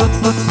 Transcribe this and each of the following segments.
look.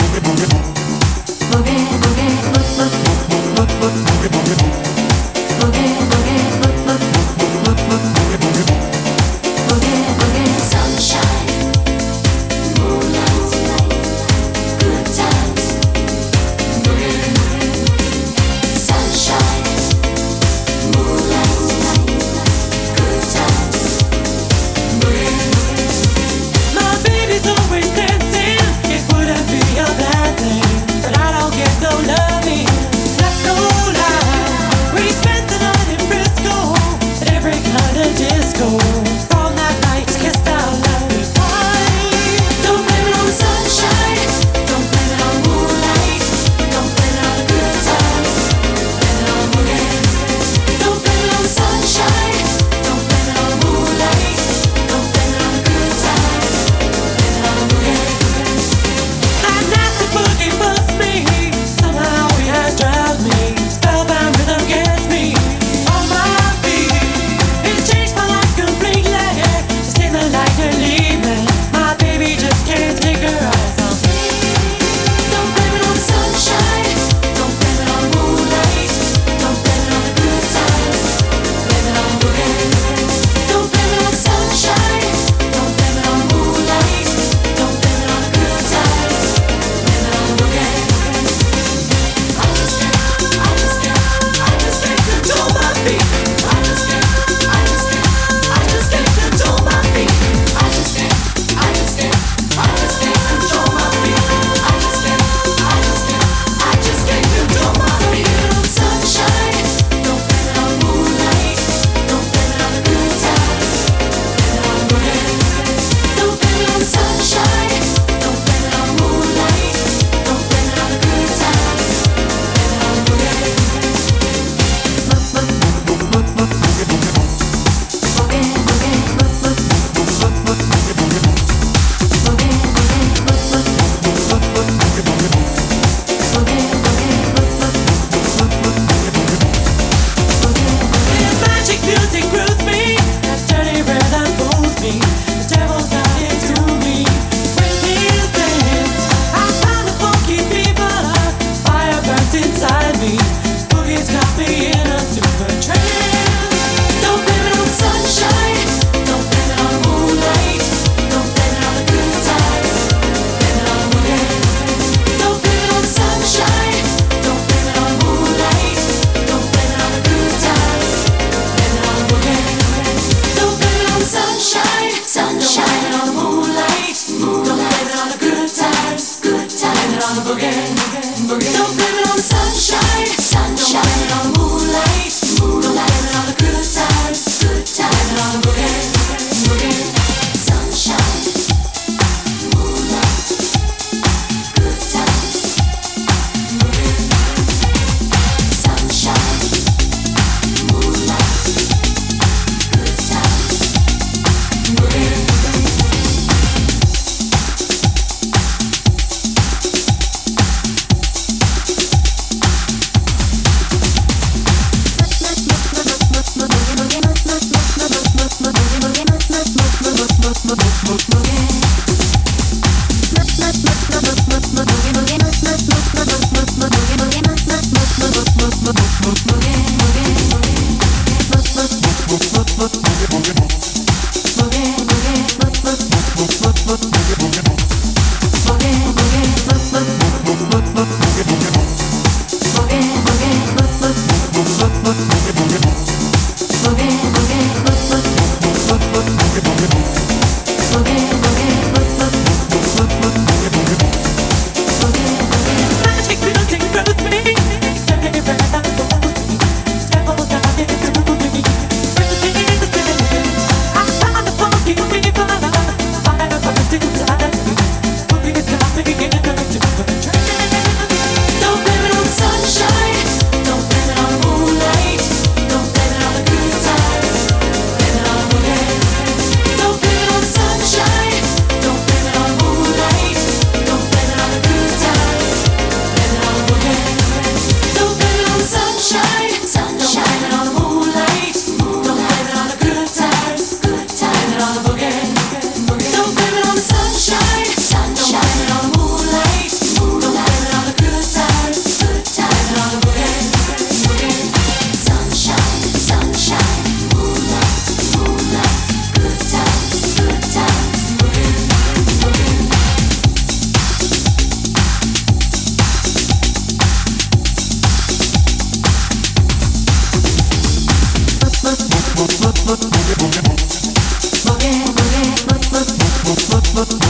Boogie, boogie. Boogie, boogie, boogie.